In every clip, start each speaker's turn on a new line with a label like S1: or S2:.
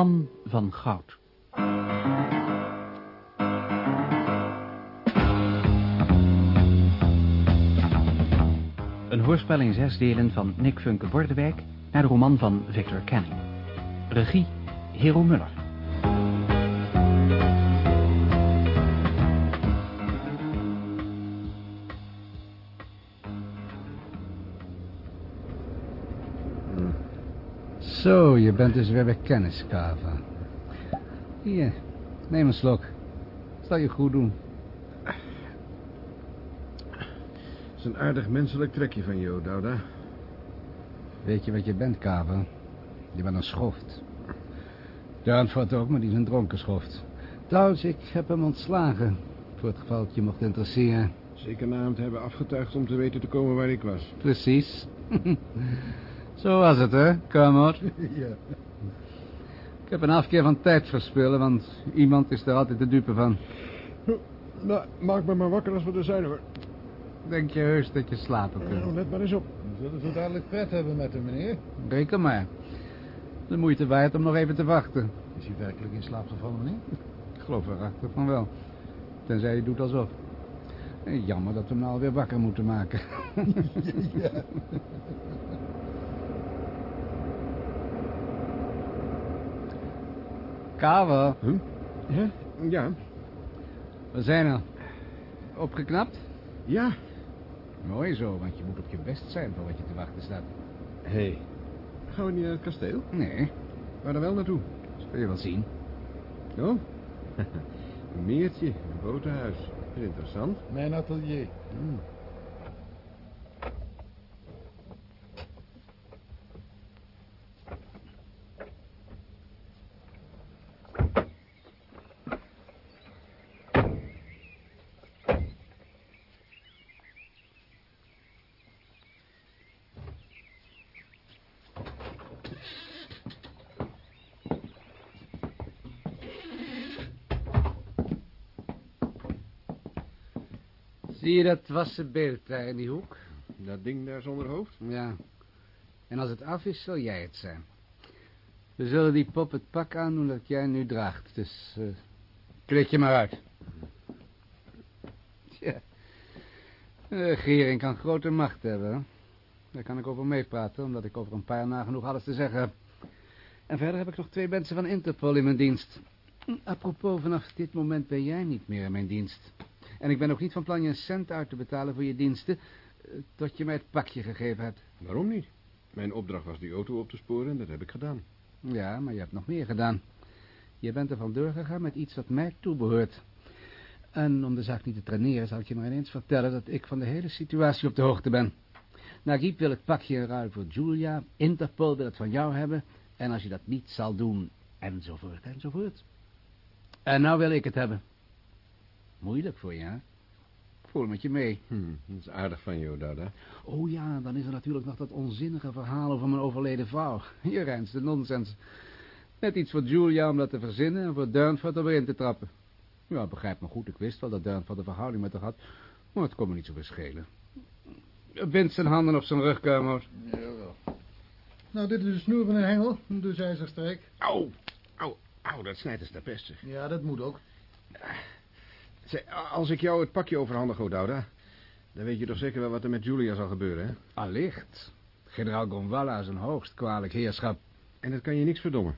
S1: Man van Goud. Een hoorspel in zes delen van Nick Funke Bordewijk naar de roman van Victor Canning. Regie Hero Muller.
S2: Je bent dus weer bij kennis, Kava. Hier, neem een slok. Zal je goed doen.
S3: Het is een aardig menselijk trekje van jou, Douda.
S2: Weet je wat je bent, Kava? Je bent een schoft. Duinvoort ook, maar die is een dronken schoft. Trouwens, ik heb hem ontslagen. Voor het geval het je mocht interesseren.
S3: Zeker na hem te hebben afgetuigd om te weten te komen waar ik was.
S2: Precies. Zo was het, hè, Kamer?
S3: ja.
S2: Ik heb een afkeer van tijd verspillen, want iemand is er altijd de dupe van.
S3: Nou, maak me maar wakker als we er zijn, hoor.
S2: Denk je heus dat je slapen kunt?
S3: Nou, let maar eens op.
S4: We zullen zo dadelijk pret hebben met hem, meneer.
S2: Reken maar. De moeite waard om nog even te wachten.
S4: Is hij werkelijk in slaap gevallen, meneer?
S2: Ik geloof erachter van wel. Tenzij je doet alsof. Eh, Jammer dat we hem nou alweer wakker moeten maken.
S4: ja.
S2: Kavel,
S3: Huh? Ja? Ja.
S2: we zijn er. Opgeknapt?
S3: Ja.
S2: Mooi zo, want je moet op je best zijn voor wat je te wachten staat.
S3: Hé. Hey. Gaan we niet naar het kasteel?
S2: Nee,
S3: Maar dan wel naartoe.
S2: dat wil je wel zien.
S3: Oh? een meertje, een boterhuis. Interessant.
S4: Mijn atelier.
S3: Hmm.
S2: Zie je dat wassen beeld daar in die hoek?
S3: Dat ding daar zonder hoofd?
S2: Ja. En als het af is, zal jij het zijn. We zullen die pop het pak aandoen dat jij nu draagt. Dus uh, kleed je maar uit. Tja. De regering kan grote macht hebben. Daar kan ik over meepraten, omdat ik over een paar nagenoeg alles te zeggen heb. En verder heb ik nog twee mensen van Interpol in mijn dienst. Apropos, vanaf dit moment ben jij niet meer in mijn dienst. En ik ben ook niet van plan je een cent uit te betalen voor je diensten... eh, tot je mij het pakje gegeven hebt.
S3: Waarom niet? Mijn opdracht was die auto op te sporen en dat heb ik gedaan.
S2: Ja, maar je hebt nog meer gedaan. Je bent er vandoor gegaan met iets wat mij toebehoort. En om de zaak niet te traineren, zal ik je maar ineens vertellen dat ik van de hele situatie op de hoogte ben. Nagib wil het pakje in ruil voor Julia, Interpol wil het van jou hebben, en als je dat niet zal doen, enzovoort, enzovoort. En nou wil ik het hebben. Moeilijk voor je, hè? Ik voel met je mee.
S3: Hm, dat is aardig van jou, Dada.
S2: Oh ja, dan is er natuurlijk nog dat onzinnige verhaal over mijn overleden vrouw. Je reinste nonsens. Net iets voor Julia om dat te verzinnen en voor Durnford er weer in te trappen. Ja, begrijp me goed, ik wist wel dat Durnford een verhouding met haar had, maar het kon me niet zo verschelen. Bind zijn handen op zijn rug, Kermot.
S4: Jawel. Nou, dit is de snoer van een hengel, dus ijzerstreek.
S3: Au, au, au, dat snijdt als de pest.
S4: Ja, dat moet ook.
S3: Als ik jou het pakje overhandig, Godauda, dan weet je toch zeker wel wat er met Julia zal gebeuren, hè?
S2: Allicht. Generaal Gonvalla is een hoogst kwalijk heerschap.
S3: En dat kan je niks verdommen.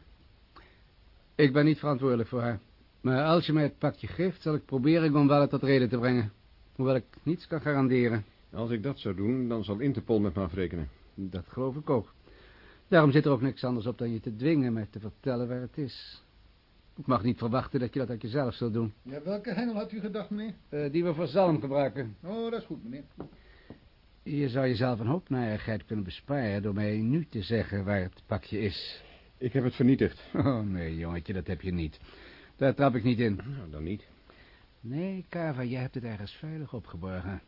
S2: Ik ben niet verantwoordelijk voor haar. Maar als je mij het pakje geeft, zal ik proberen Gonvalla tot reden te brengen. Hoewel ik niets kan garanderen.
S3: Als ik dat zou doen, dan zal Interpol met me afrekenen.
S2: Dat geloof ik ook. Daarom zit er ook niks anders op dan je te dwingen mij te vertellen waar het is. Ik mag niet verwachten dat je dat uit jezelf zult doen.
S4: Ja, welke hengel had u gedacht, meneer?
S2: Eh, die we voor zalm gebruiken.
S4: Oh, dat is goed, meneer.
S2: Je zou jezelf een hoop narigheid kunnen besparen door mij nu te zeggen waar het pakje is.
S3: Ik heb het vernietigd.
S2: Oh nee, jongetje, dat heb je niet. Daar trap ik niet in.
S3: Nou, dan niet.
S2: Nee, Kava, jij hebt het ergens veilig opgeborgen.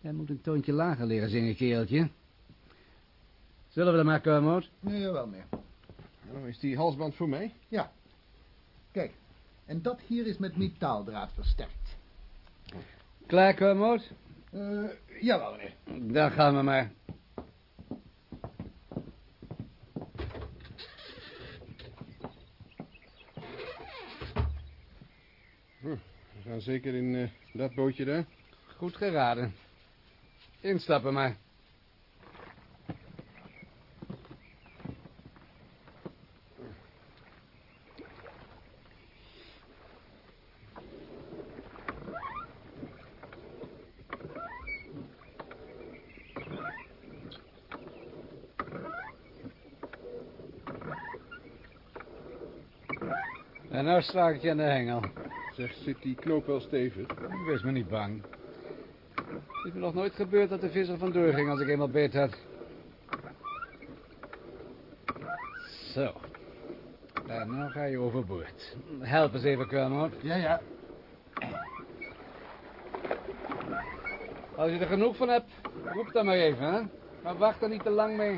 S2: Jij moet een toontje lager leren zingen, kereltje. Zullen we dat maar, Kermot?
S4: Ja, jawel, meneer.
S3: Nou, is die halsband voor mij?
S4: Ja. En dat hier is met metaaldraad versterkt.
S2: Klaar, Kermoot?
S4: Uh, eh, jawel, meneer.
S2: Dan gaan we maar.
S3: Hm, we gaan zeker in eh, dat bootje daar.
S2: Goed geraden. Instappen maar. En sta ik je aan de hengel.
S3: Zeg, zit die knoop wel stevig?
S2: Wees me niet bang. Het is me nog nooit gebeurd dat de visser vandoor ging als ik eenmaal beet had. Zo. En nou ga je overboord. Help eens even, Kwelmoot.
S4: Ja, ja.
S2: Als je er genoeg van hebt, roep dan maar even, hè. Maar wacht er niet te lang mee.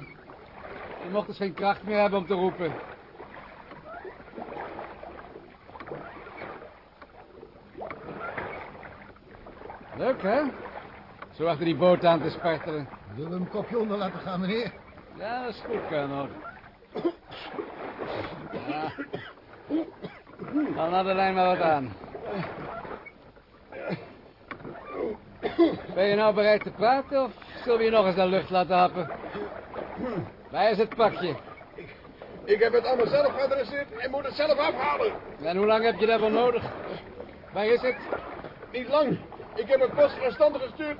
S2: Je mocht dus geen kracht meer hebben om te roepen. Leuk, hè? Zo achter die boot aan te spartelen.
S4: Zullen we een kopje onder laten gaan, meneer?
S2: Ja, dat is goed, Colonel. Ja. Haal nou de lijn maar wat aan. Ben je nou bereid te praten of zullen we je nog eens de lucht laten happen? Waar is het pakje?
S3: Ik heb het allemaal zelf geadresseerd en moet het zelf afhalen.
S2: En hoe lang heb je daarvoor nodig? Waar is het?
S3: Niet lang. Ik heb een postrestanten gestuurd.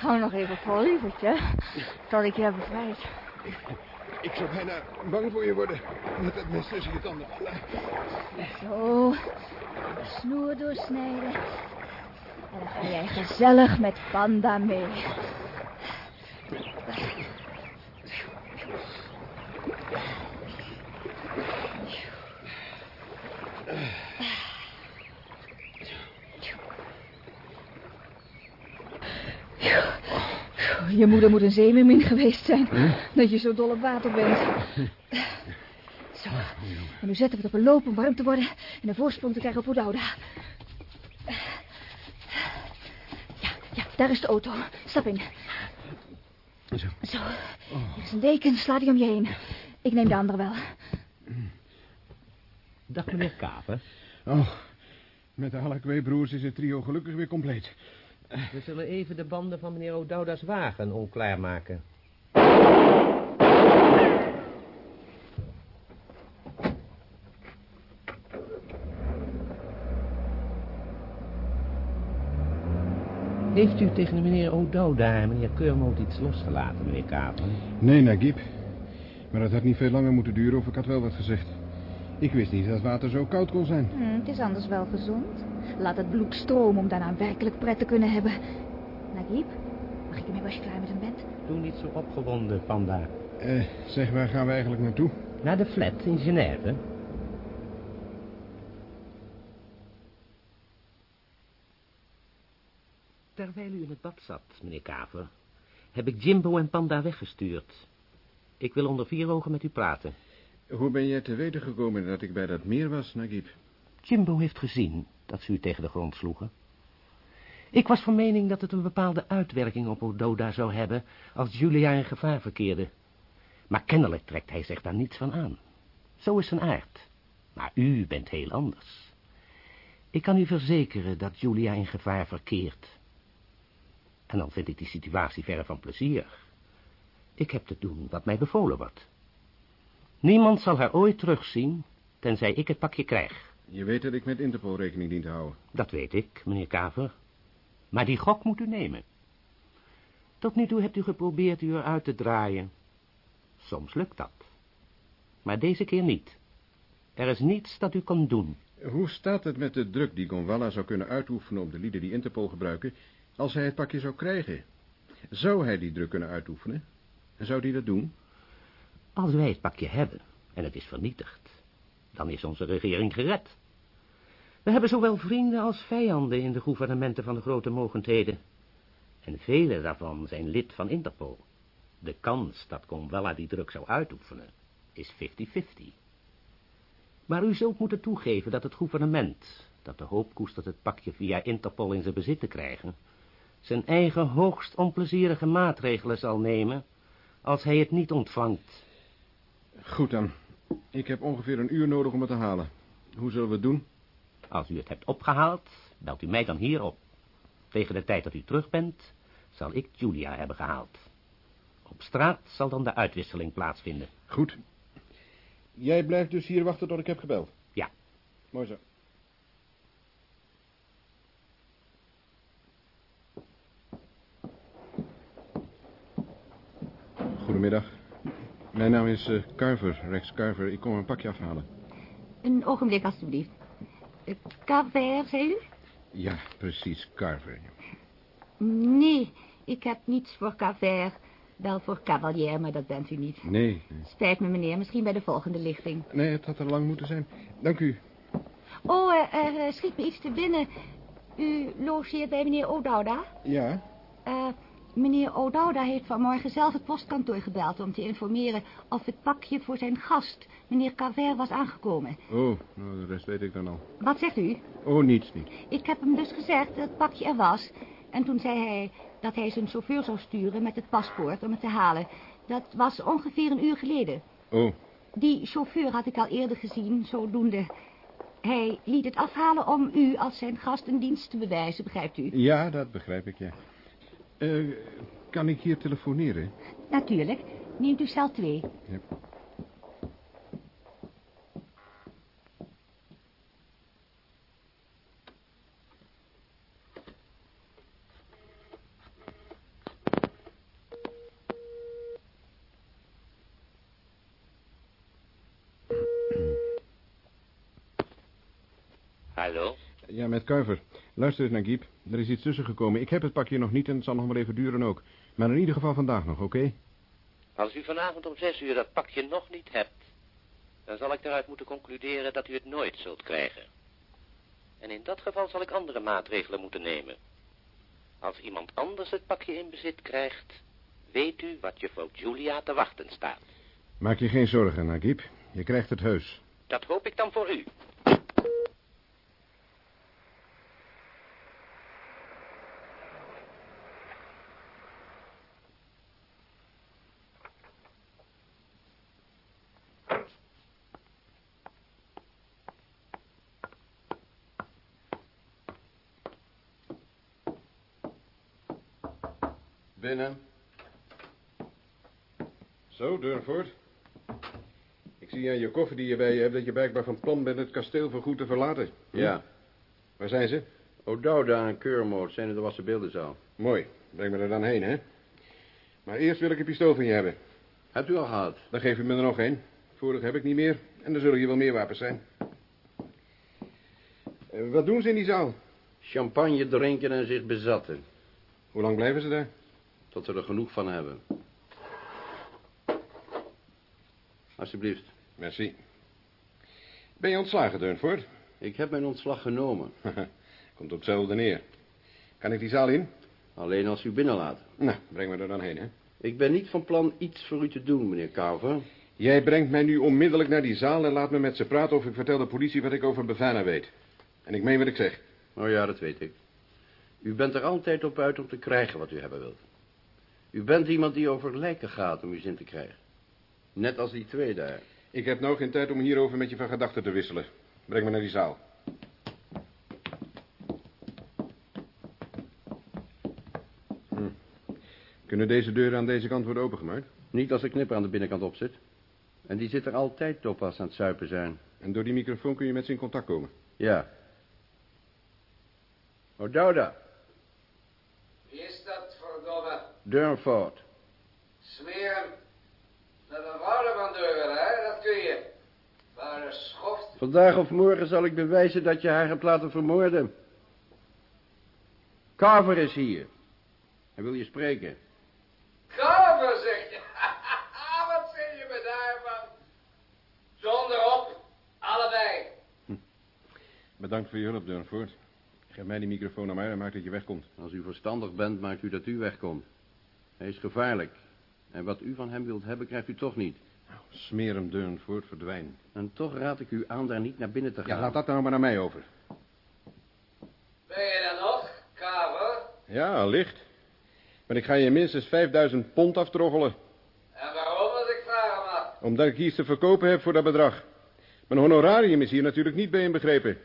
S5: Hou nog even vol, lievertje. Tot ik je heb bevrijd.
S3: Ik zou bijna bang voor je worden. Met dat mes tussen je tanden.
S5: Zo. De snoer doorsnijden. En dan ga jij gezellig met Panda mee. Je moeder moet een zeemermin geweest zijn. Dat je zo dol op water bent. Zo. En nu zetten we het op een loop om warm te worden. En een voorsprong te krijgen op Oudouda. Ja, ja, daar is de auto. Stap in.
S3: Zo.
S5: Zo. Hier is een deken. Sla die om je heen. Ik neem de andere wel.
S6: Dag, meneer Kaper.
S3: Oh, met de Halakwe-broers is het trio gelukkig weer compleet.
S6: We zullen even de banden van meneer O'Dowda's wagen onklaar maken. Heeft u tegen de meneer O'Dowda en meneer Keurmond iets losgelaten, meneer Kaper?
S3: Nee, Nagib. Maar het had niet veel langer moeten duren of ik had wel wat gezegd. Ik wist niet dat het water zo koud kon zijn.
S5: Hm, het is anders wel gezond. Laat het bloed stromen om daarna werkelijk pret te kunnen hebben. Nagib, mag ik ermee als je klaar met hem bent?
S6: Doe niet zo opgewonden, Panda.
S3: Eh, zeg, waar gaan we eigenlijk naartoe?
S6: Naar de flat in Genève. Terwijl u in het bad zat, meneer Kaver, heb ik Jimbo en Panda weggestuurd. Ik wil onder vier ogen met u praten.
S3: Hoe ben jij te weten gekomen dat ik bij dat meer was, Nagib?
S6: Jimbo heeft gezien dat ze u tegen de grond sloegen. Ik was van mening dat het een bepaalde uitwerking op Ododa zou hebben als Julia in gevaar verkeerde. Maar kennelijk trekt hij zich daar niets van aan. Zo is zijn aard. Maar u bent heel anders. Ik kan u verzekeren dat Julia in gevaar verkeert. En dan vind ik die situatie verre van plezier. Ik heb te doen wat mij bevolen wordt. Niemand zal haar ooit terugzien, tenzij ik het pakje krijg.
S3: Je weet dat ik met Interpol rekening dien te houden.
S6: Dat weet ik, meneer Kaver. Maar die gok moet u nemen. Tot nu toe hebt u geprobeerd u eruit te draaien. Soms lukt dat. Maar deze keer niet. Er is niets dat u kan doen.
S3: Hoe staat het met de druk die Gonwalla zou kunnen uitoefenen op de lieden die Interpol gebruiken, als hij het pakje zou krijgen? Zou hij die druk kunnen uitoefenen? En zou hij dat doen?
S6: Als wij het pakje hebben en het is vernietigd, dan is onze regering gered. We hebben zowel vrienden als vijanden in de gouvernementen van de grote mogendheden. En vele daarvan zijn lid van Interpol. De kans dat Conwella die druk zou uitoefenen is 50-50. Maar u zult moeten toegeven dat het gouvernement, dat de hoop koestert het pakje via Interpol in zijn bezit te krijgen, zijn eigen hoogst onplezierige maatregelen zal nemen als hij het niet ontvangt.
S3: Goed dan. Ik heb ongeveer een uur nodig om het te halen. Hoe zullen we het doen?
S6: Als u het hebt opgehaald, belt u mij dan hier op. Tegen de tijd dat u terug bent, zal ik Julia hebben gehaald. Op straat zal dan de uitwisseling plaatsvinden.
S3: Goed. Jij blijft dus hier wachten tot ik heb gebeld?
S6: Ja.
S3: Mooi zo. Goedemiddag. Mijn naam is eh, Carver, Rex Carver. Ik kom een pakje afhalen.
S7: Een ogenblik, alstublieft. Uh, Cavert, zei u?
S3: Ja, precies, Carver.
S7: Nee, ik heb niets voor Cavert. Wel voor Cavalier, maar dat bent u niet.
S3: Nee,
S7: Spijt me, meneer. Misschien bij de volgende lichting.
S3: nee, het had er lang moeten zijn. Dank u.
S7: Oh, er eh, schiet me iets te binnen. U logeert bij meneer O'Dowda?
S3: Ja?
S7: Eh, meneer O'Dowda heeft vanmorgen zelf het postkantoor gebeld... om te informeren of het pakje voor zijn gast, meneer Cavert, was aangekomen.
S3: Oh, nou, de rest weet ik dan al.
S7: Wat zegt u?
S3: Oh, niets, niet.
S7: Ik heb hem dus gezegd dat het pakje er was. En toen zei hij dat hij zijn chauffeur zou sturen met het paspoort om het te halen. Dat was ongeveer een uur geleden.
S3: Oh,
S7: Die chauffeur had ik al eerder gezien, zodoende. Hij liet het afhalen om u als zijn gast een dienst te bewijzen, begrijpt u?
S3: ja, dat begrijp ik, ja. Eh, kan ik hier telefoneren?
S7: Natuurlijk. Neemt u cel 2.
S3: Ja.
S6: Hallo?
S3: Ja, met Carver. Luister eens. Er is iets tussen gekomen. Ik heb het pakje nog niet en het zal nog wel even duren ook. Maar in ieder geval vandaag nog, oké?
S6: Als u vanavond om zes uur dat pakje nog niet hebt, dan zal ik eruit moeten concluderen dat u het nooit zult krijgen. En in dat geval zal ik andere maatregelen moeten nemen. Als iemand anders het pakje in bezit krijgt, weet u wat je voor Julia te wachten staat.
S3: Maak je geen zorgen, Nagib. Je krijgt het heus.
S6: Dat hoop ik dan voor u.
S3: Binnen. Zo, Durnford. Ik zie aan je koffer die je bij je hebt dat je blijkbaar van plan bent het kasteel voorgoed te verlaten. Hm?
S8: Ja,
S3: Waar zijn ze?
S8: O'Dowda en Keurmoot zijn in de wassen beeldenzaal.
S3: Mooi. Breng me er dan heen, hè? Maar eerst wil ik een pistool van je hebben.
S8: Hebt u al gehad?
S3: Dan geef u me er nog één. Vorig heb ik niet meer. En er zullen hier wel meer wapens zijn. Eh, wat doen ze in die zaal?
S8: Champagne drinken en zich bezatten.
S3: Hoe lang blijven ze daar?
S8: Tot ze er genoeg van hebben. Alsjeblieft.
S3: Merci. Ben je ontslagen, Durnford?
S8: Ik heb mijn ontslag genomen.
S3: Komt op hetzelfde neer. Kan ik die zaal in?
S8: Alleen als u binnenlaat.
S3: Nou, breng me er dan heen, hè.
S8: Ik ben niet van plan iets voor u te doen, meneer Carver.
S3: Jij brengt mij nu onmiddellijk naar die zaal en laat me met ze praten of ik vertel de politie wat ik over Bavana weet. En ik meen wat ik zeg.
S8: Oh ja, dat weet ik. U bent er altijd op uit om te krijgen wat u hebben wilt. U bent iemand die over lijken gaat om uw zin te krijgen. Net als die twee daar.
S3: Ik heb nou geen tijd om hierover met je van gedachten te wisselen. Breng me naar die zaal. Hm. Kunnen deze deuren aan deze kant worden opengemaakt?
S8: Niet als de knipper aan de binnenkant op zit. En die zit er altijd op als ze aan het zuipen zijn.
S3: En door die microfoon kun je met ze in contact komen.
S8: Ja. O'Dowda,
S2: Wie is dat, verdomme?
S8: Durnford.
S2: Smeren. Met een wouden van deuren, hè? Dat kun je. Maar een schoft.
S8: Vandaag of morgen zal ik bewijzen dat je haar hebt laten vermoorden. Carver is hier. Hij wil je spreken.
S2: Kamer, zeg je. Wat zeg je me daarvan? Zonder op. Allebei.
S3: Bedankt voor je hulp, Durnford. Geef mij die microfoon naar mij en maak dat je wegkomt.
S8: Als u verstandig bent, maakt u dat u wegkomt. Hij is gevaarlijk. En wat u van hem wilt hebben, krijgt u toch niet.
S3: Smeer hem, Durnford, verdwijn.
S8: En toch raad ik u aan daar niet naar binnen te gaan.
S3: Ja, laat dat nou maar naar mij over.
S2: Ben je er nog, Kamer?
S3: Ja, licht. Maar ik ga je minstens 5000 pond aftroggelen.
S2: En waarom, als ik vragen mag?
S3: Omdat ik iets te verkopen heb voor dat bedrag. Mijn honorarium is hier natuurlijk niet bij inbegrepen.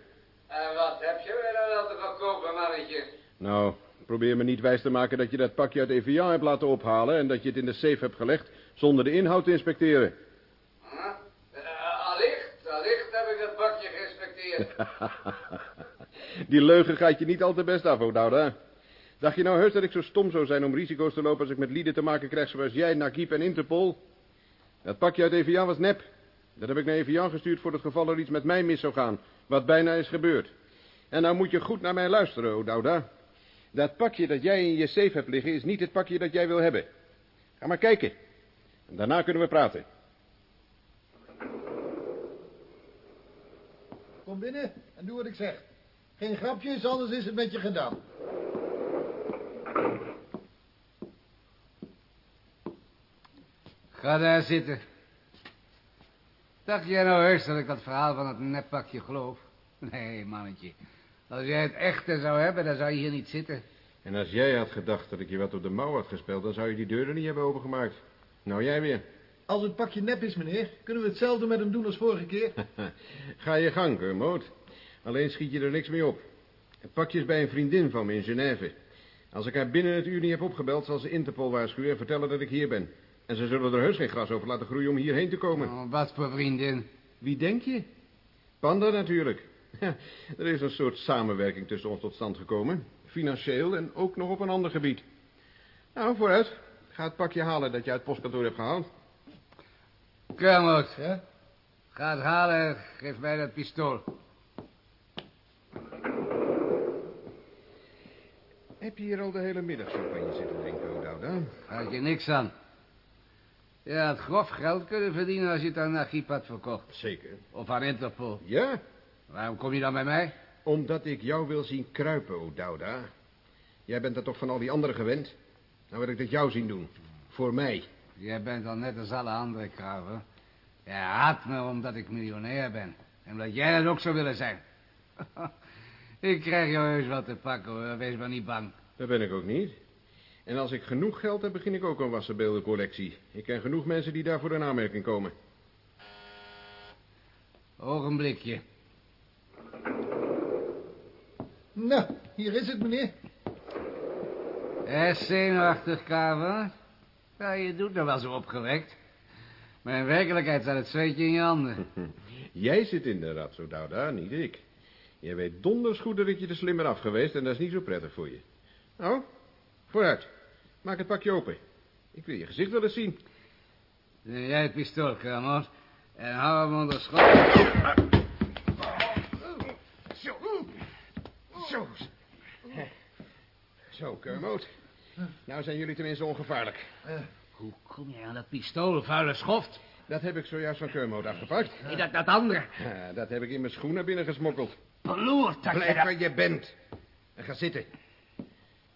S9: En wat heb je weer dan te verkopen, mannetje?
S3: Nou, probeer me niet wijs te maken dat je dat pakje uit Evian hebt laten ophalen... en dat je het in de safe hebt gelegd zonder de inhoud te inspecteren.
S9: Huh? Uh, allicht, allicht heb ik dat bakje geïnspecteerd.
S3: Die leugen gaat je niet al te best af, O'Dowda. Dacht je nou heus dat ik zo stom zou zijn om risico's te lopen als ik met lieden te maken krijg zoals jij, Nakip en Interpol? Dat pakje uit Evian was nep. Dat heb ik naar Evian gestuurd voor het geval er iets met mij mis zou gaan, wat bijna is gebeurd. En nou moet je goed naar mij luisteren, O'Dowda. Dat pakje dat jij in je safe hebt liggen is niet het pakje dat jij wil hebben. Ga maar kijken. En daarna kunnen we praten.
S4: Kom binnen en doe wat ik zeg. Geen grapjes, anders is het met je gedaan.
S2: Ga daar zitten. Dacht jij nou heus dat ik dat verhaal van het neppakje geloof? Nee, mannetje. Als jij het echte zou hebben, dan zou je hier niet zitten.
S3: En als jij had gedacht dat ik je wat op de mouw had gespeeld... dan zou je die deuren niet hebben opengemaakt. Nou, jij weer.
S4: Als het pakje nep is, meneer, kunnen we hetzelfde met hem doen als vorige keer.
S3: Ga je gang, Kermode. Alleen schiet je er niks mee op. Het pakje is bij een vriendin van me in Genève. Als ik haar binnen het uur niet heb opgebeld... zal ze Interpol waarschuwen en vertellen dat ik hier ben. En ze zullen er heus geen gras over laten groeien om hierheen te komen.
S2: Oh, wat voor vriendin?
S3: Wie denk je? Panda natuurlijk. Ja, er is een soort samenwerking tussen ons tot stand gekomen. Financieel en ook nog op een ander gebied. Nou, vooruit. Ga het pakje halen dat je uit het postkantoor hebt gehaald.
S2: Kermot,
S4: Ja?
S2: ga het halen. Geef mij dat pistool.
S3: Heb je hier al de hele middag champagne zitten drinken, O'Dowda?
S2: Had je niks aan. Je had grof geld kunnen verdienen als je het aan Nagib had verkocht.
S3: Zeker.
S2: Of aan Interpol.
S3: Ja,
S2: Waarom kom je dan bij mij?
S3: omdat ik jou wil zien kruipen, O'Dowda. Jij bent dat toch van al die anderen gewend? Nou wil ik dat jou zien doen. Voor mij.
S2: Jij bent al net als alle andere kraven. Je haat me omdat ik miljonair ben. En omdat jij dat ook zou willen zijn. ik krijg jou heus wat te pakken hoor, wees maar niet bang.
S3: Dat ben ik ook niet. En als ik genoeg geld heb, begin ik ook een wassenbeeldencollectie. Ik ken genoeg mensen die daarvoor in aanmerking komen.
S2: Ogenblikje.
S4: Nou, hier is het, meneer.
S2: Eh, zenuwachtig, Kaver. Ja, je doet er wel zo opgewekt. Maar in werkelijkheid staat het zweetje in je handen.
S3: Jij zit in de rat, zo Douda, niet ik. Jij weet donders goed dat ik je er slimmer af geweest en dat is niet zo prettig voor je. Nou, vooruit. Maak het pakje open. Ik wil je gezicht wel eens zien.
S2: Neem jij het pistool, Kermot. En hou hem onder schot.
S3: Zo. Zo, Kermode. Nou zijn jullie tenminste ongevaarlijk.
S2: Hoe kom jij aan dat pistool, vuile schoft?
S3: Dat heb ik zojuist van Kermode afgepakt.
S2: Nee, dat, dat andere.
S3: Ja, dat heb ik in mijn schoen naar binnen gesmokkeld.
S2: Beloerd, dat
S3: Blijf
S2: je
S3: waar je bent. En ga zitten.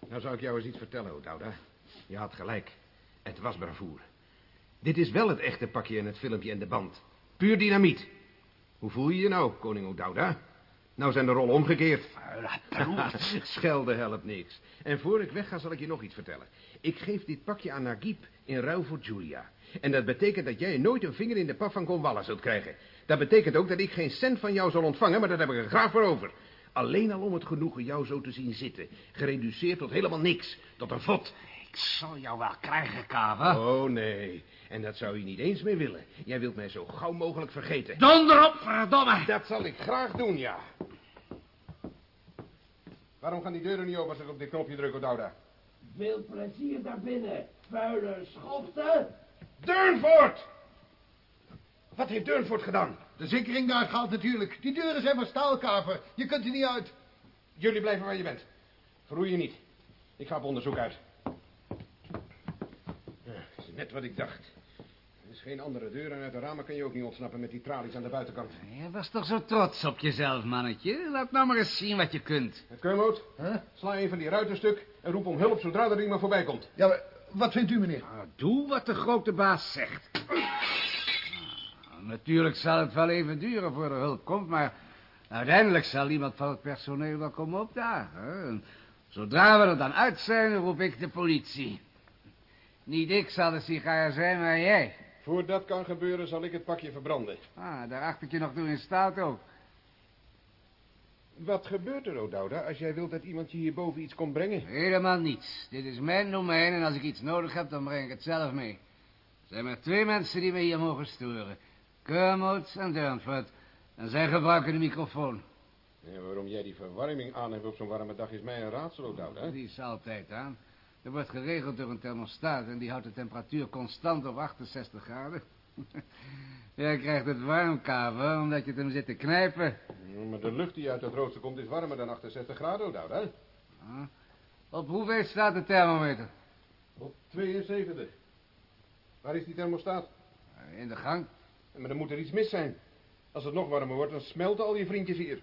S3: Nou zou ik jou eens iets vertellen, O'Dowda. Je had gelijk. Het was bravoure. Dit is wel het echte pakje in het filmpje en de band. Puur dynamiet. Hoe voel je je nou, koning O'Dowda? Nou zijn de rollen omgekeerd. Schelden helpt niks. En voor ik wegga zal ik je nog iets vertellen. Ik geef dit pakje aan Nagib in ruil voor Julia. En dat betekent dat jij nooit een vinger in de pap van Gonwalla zult krijgen. Dat betekent ook dat ik geen cent van jou zal ontvangen, maar dat heb ik er graag voor over. Alleen al om het genoegen jou zo te zien zitten. Gereduceerd tot helemaal niks. Tot een vod.
S2: Ik zal jou wel krijgen, Kaver.
S3: Oh, nee. En dat zou je niet eens meer willen. Jij wilt mij zo gauw mogelijk vergeten.
S2: Donder op, verdomme.
S3: Dat zal ik graag doen, ja. Waarom gaan die deuren niet open als ik op dit knopje druk, O'Dowda?
S6: Veel plezier daar binnen, vuile schoften.
S3: Durnford! Wat heeft Durnford gedaan?
S4: De zekering daar gaat natuurlijk. Die deuren zijn van staalkaver. Je kunt er niet uit.
S3: Jullie blijven waar je bent. Verroei je niet. Ik ga op onderzoek uit. Net wat ik dacht. Er is geen andere deur en uit de ramen kan je ook niet ontsnappen met die tralies aan de buitenkant.
S2: Je was toch zo trots op jezelf, mannetje. Laat nou maar eens zien wat je kunt.
S3: Het Kermoot,
S4: Huh?
S3: sla een van die ruiten stuk en roep om hulp zodra er iemand voorbij komt.
S4: Ja, maar wat vindt u, meneer?
S2: Nou, doe wat de grote baas zegt. Nou, natuurlijk zal het wel even duren voor er hulp komt, maar uiteindelijk zal iemand van het personeel wel komen opdagen. En zodra we er dan uit zijn, roep ik de politie. Niet ik zal de sigaar zijn, maar jij.
S3: Voor dat kan gebeuren zal ik het pakje verbranden.
S2: Ah, daar acht ik je nog toe in staat ook.
S3: Wat gebeurt er, O'Dowda, als jij wilt dat iemand je hierboven iets komt brengen?
S2: Helemaal niets. Dit is mijn domein en als ik iets nodig heb, dan breng ik het zelf mee. Er zijn maar twee mensen die me hier mogen sturen. Kermode en Durnford. En zij gebruiken de microfoon.
S3: Ja, waarom jij die verwarming aan hebt op zo'n warme dag is mij een raadsel, O'Dowda.
S2: Die is altijd aan. Er wordt geregeld door een thermostaat en die houdt de temperatuur constant op 68 graden. Jij krijgt het warm, omdat je het hem zit te knijpen.
S3: Ja, maar de lucht die uit het rooster komt is warmer dan 68 graden, O'Dowda.
S2: Ah. Op hoeveel staat de thermometer?
S3: Op 72. Waar is die thermostaat?
S2: In de gang.
S3: Maar dan moet er iets mis zijn. Als het nog warmer wordt, dan smelten al je vriendjes hier.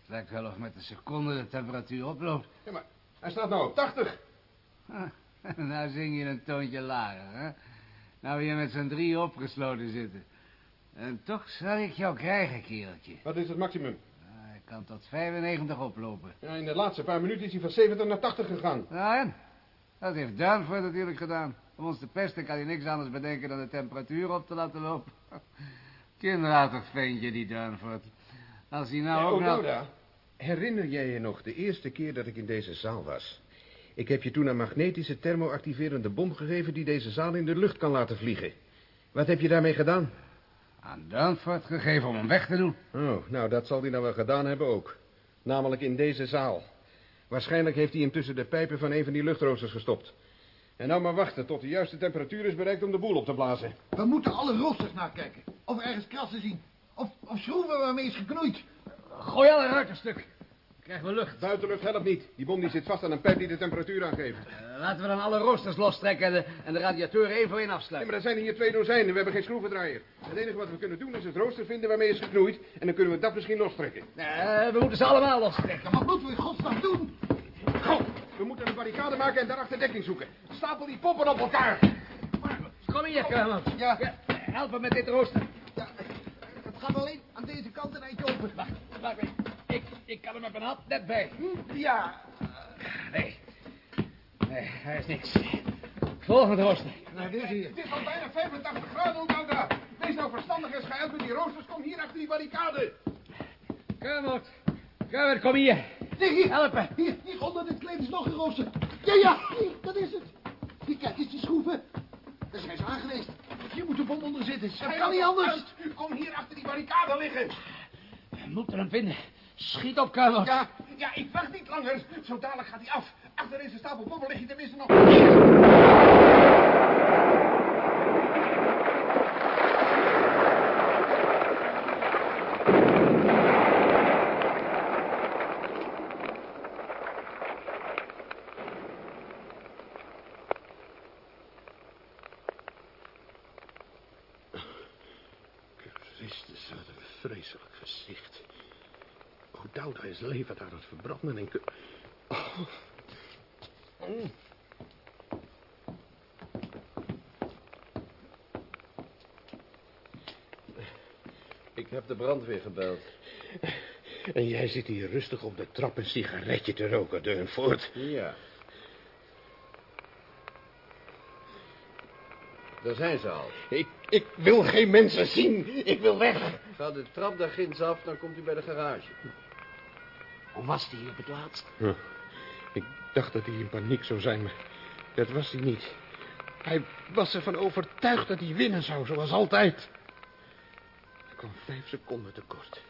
S2: Het lijkt wel of met de seconde de temperatuur oploopt.
S3: Ja, maar hij staat nou op 80.
S2: Nou zing je een toontje lager, hè? Nou we hier met z'n drie opgesloten zitten. En toch zal ik jou krijgen, kereltje.
S3: Wat is het maximum?
S2: Hij kan tot 95 oplopen.
S3: Ja, in de laatste paar minuten is hij van 70 naar 80 gegaan.
S2: Nou en? Dat heeft Danford natuurlijk gedaan. Om ons te pesten kan hij niks anders bedenken dan de temperatuur op te laten lopen. Kinderachtig ventje, die Danford. Als hij nou
S3: Ja,
S2: ook.
S3: O'Dowda, herinner jij je nog de eerste keer dat ik in deze zaal was? Ik heb je toen een magnetische thermoactiverende bom gegeven die deze zaal in de lucht kan laten vliegen. Wat heb je daarmee gedaan?
S2: Aan Danford gegeven om hem weg te doen.
S3: Oh, nou, dat zal hij nou wel gedaan hebben ook. Namelijk in deze zaal. Waarschijnlijk heeft hij hem tussen de pijpen van een van die luchtroosters gestopt. En nou maar wachten tot de juiste temperatuur is bereikt om de boel op te blazen.
S4: We moeten alle roosters nakijken. Of ergens krassen zien. Of, of schroeven waarmee is geknoeid.
S2: Gooi alle ruiten stuk. Krijgen we lucht.
S3: Buitenlucht helpt niet. Die bom die zit vast aan een pijp die de temperatuur aangeeft.
S2: Eh, laten we dan alle roosters lostrekken en de, en de radiatoren één voor één
S3: Ja,
S2: afsluiten.
S3: maar er zijn hier twee dozijnen. We hebben geen schroevendraaier. Het enige wat we kunnen doen is het rooster vinden waarmee is geknoeid. En dan kunnen we dat misschien lostrekken.
S2: Eh, we moeten ze allemaal lostrekken.
S4: Ja, wat moeten we in godsnaam doen?
S3: Goed, we moeten een barricade maken en daarachter dekking zoeken. Stapel die poppen op elkaar.
S2: Kom hier, Kermond.
S4: Ja.
S2: Help me met dit rooster.
S4: Ja, het gaat alleen aan deze kant een eindje open.
S2: Wacht, wacht. Ik, kan er met mijn hand net bij.
S4: Ja,
S2: Nee. Nee, hij is niks. Volgende rooster.
S4: nou, dit is hier.
S3: Het is al bijna 85 graden, Oudouda. Wees nou verstandig en schuil met die roosters. Kom hier achter die barricade.
S2: Kermond. Kermond, kom hier.
S4: Hier, hier.
S2: Help me.
S4: Hier, hier onder dit kleed is nog een rooster. Ja, ja, hier, dat is het. Hier, kijk eens die schroeven. Daar zijn ze aangeweest. Hier moet de bom onder zitten. Dat kan niet anders.
S3: Kom hier achter die barricade liggen.
S2: We moeten hem vinden. Schiet op, Kermond.
S3: Ja, ja, ik wacht niet langer. Zo dadelijk gaat hij af. Achter deze stapel bommen lig je tenminste nog. Christus, wat een vreselijk gezicht. O'Dowda is levend aan het verbranden en... Oh. Mm.
S8: Ik heb de brandweer gebeld.
S3: En jij zit hier rustig op de trap een sigaretje te roken, Deunvoort.
S8: Ja. Daar zijn ze al.
S3: Ik, ik wil geen mensen zien. Ik wil weg.
S8: Ga de trap daar ginds af, dan komt u bij de garage.
S2: Was die hier op het laatst?
S3: Ik dacht dat hij in paniek zou zijn, maar dat was hij niet. Hij was ervan overtuigd dat hij winnen zou, zoals altijd. Hij kwam vijf seconden tekort.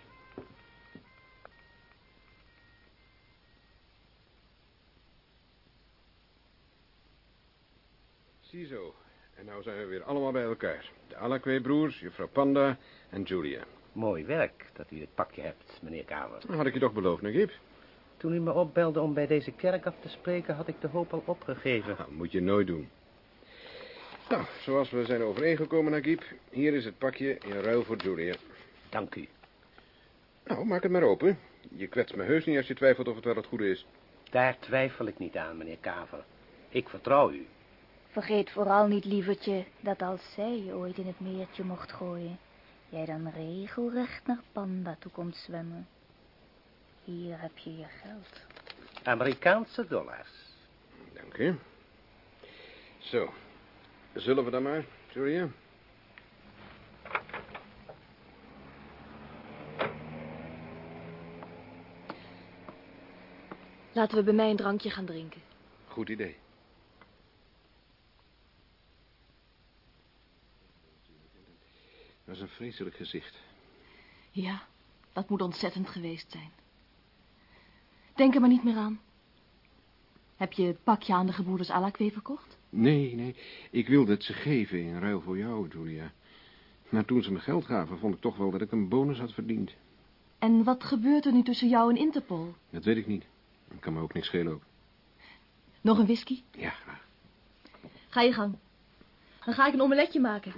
S3: Ziezo. En nou zijn we weer allemaal bij elkaar. De Alakwe-broers, juffrouw Panda en Julia.
S6: Mooi werk dat u het pakje hebt, meneer Kamer.
S3: Dat had ik je toch beloofd, Nagib?
S6: Toen u me opbelde om bij deze kerk af te spreken, had ik de hoop al opgegeven.
S3: Nou, moet je nooit doen. Nou, zoals we zijn overeengekomen, Nagib. Hier is het pakje in ruil voor Julia.
S6: Dank u.
S3: Nou, maak het maar open. Je kwetst me heus niet als je twijfelt of het wel het goede is.
S6: Daar twijfel ik niet aan, meneer Kaver. Ik vertrouw u.
S5: Vergeet vooral niet, lievertje, dat als zij je ooit in het meertje mocht gooien, jij dan regelrecht naar Panda toe komt zwemmen. Hier heb je je geld.
S6: Amerikaanse dollars.
S3: Dank u. Zo, zullen we dan maar, Julia?
S10: Laten we bij mij een drankje gaan drinken.
S3: Goed idee. Dat is een vreselijk gezicht.
S10: Ja, dat moet ontzettend geweest zijn. Denk er maar niet meer aan. Heb je het pakje aan de gebroeders Alakwe verkocht?
S3: Nee, nee. Ik wilde het ze geven in ruil voor jou, Julia. Maar toen ze me geld gaven, vond ik toch wel dat ik een bonus had verdiend.
S10: En wat gebeurt er nu tussen jou en Interpol?
S3: Dat weet ik niet. Dat kan me ook niks schelen ook.
S10: Nog een whisky?
S3: Ja, graag.
S10: Ga je gang. Dan ga ik een omeletje maken.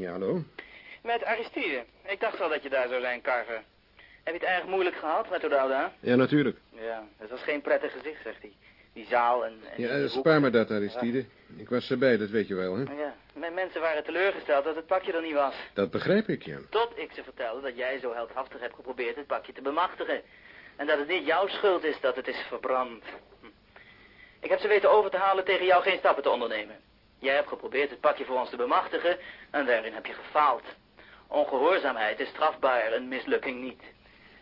S3: Ja, hallo?
S11: Met Aristide. Ik dacht wel dat je daar zou zijn, Carver. Heb je het erg moeilijk gehad met Odauda?
S3: Ja, natuurlijk.
S11: Ja, het was geen prettig gezicht, zegt hij. Die zaal en... en
S3: Ja, spaar me dat, Aristide. Ik was erbij, dat weet je wel, hè?
S11: Ja, mijn mensen waren teleurgesteld dat het pakje er niet was.
S3: Dat begrijp ik, ja.
S11: Tot ik ze vertelde dat jij zo heldhaftig hebt geprobeerd het pakje te bemachtigen. En dat het niet jouw schuld is dat het is verbrand. Hm. Ik heb ze weten over te halen tegen jou geen stappen te ondernemen. Jij hebt geprobeerd het pakje voor ons te bemachtigen en daarin heb je gefaald. Ongehoorzaamheid is strafbaar, een mislukking niet.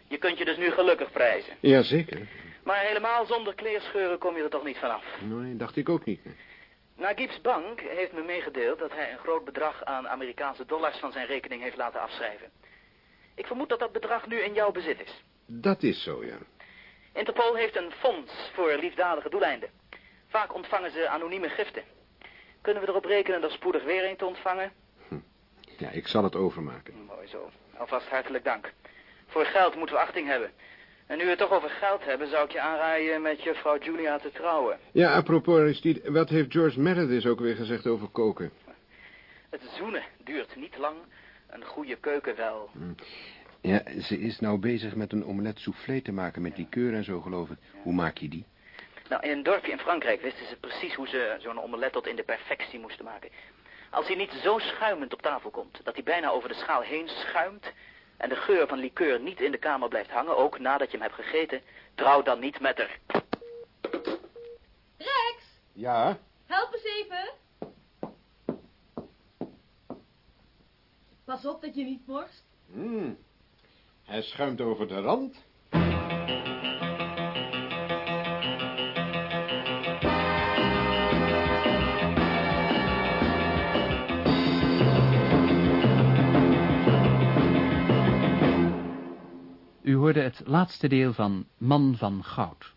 S11: Je kunt je dus nu gelukkig prijzen.
S3: Jazeker.
S11: Maar helemaal zonder kleerscheuren kom je er toch niet vanaf.
S3: Nee, dacht ik ook niet.
S11: Nagib's bank heeft me meegedeeld dat hij een groot bedrag aan Amerikaanse dollars van zijn rekening heeft laten afschrijven. Ik vermoed dat dat bedrag nu in jouw bezit is.
S3: Dat is zo, ja.
S11: Interpol heeft een fonds voor liefdadige doeleinden. Vaak ontvangen ze anonieme giften. Kunnen we erop rekenen er spoedig weer een te ontvangen?
S3: Ja, ik zal het overmaken.
S11: Mooi zo. Alvast hartelijk dank. Voor geld moeten we achting hebben. En nu we het toch over geld hebben, zou ik je aanraaien met juffrouw Julia te trouwen.
S3: Ja, apropos Aristide, wat heeft George Meredith ook weer gezegd over koken?
S11: Het zoenen duurt niet lang. Een goede keuken wel.
S3: Ja, ze is nou bezig met een omelet soufflé te maken met likeur en zo, geloof ik. Hoe maak je die?
S11: Nou, in een dorpje in Frankrijk wisten ze precies hoe ze zo'n omelet tot in de perfectie moesten maken. Als hij niet zo schuimend op tafel komt, dat hij bijna over de schaal heen schuimt... en de geur van likeur niet in de kamer blijft hangen, ook nadat je hem hebt gegeten... trouw dan niet met haar.
S10: Rex,
S3: Ja?
S10: help eens even. Pas op dat je niet morst.
S3: Hmm. Hij schuimt over de rand.
S1: U hoorde het laatste deel van Man van Goud.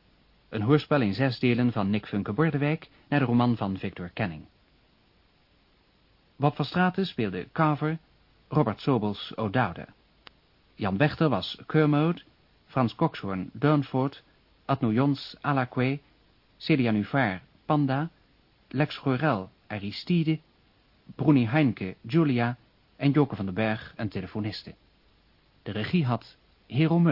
S1: Een hoorspel in zes delen van Nick Funke Bordewijk naar de roman van Victor Kenning. Bob van Straten speelde Carver, Robert Sobels O'Dowda. Jan Wechter was Kermode, Frans Coxhoorn Durnford, Adno Jons Alakwe, Celia Nuvaar Panda, Lex Gorel Aristide, Bruni Heinke Julia en Joke van den Berg een telefoniste. De regie had Hero Muller.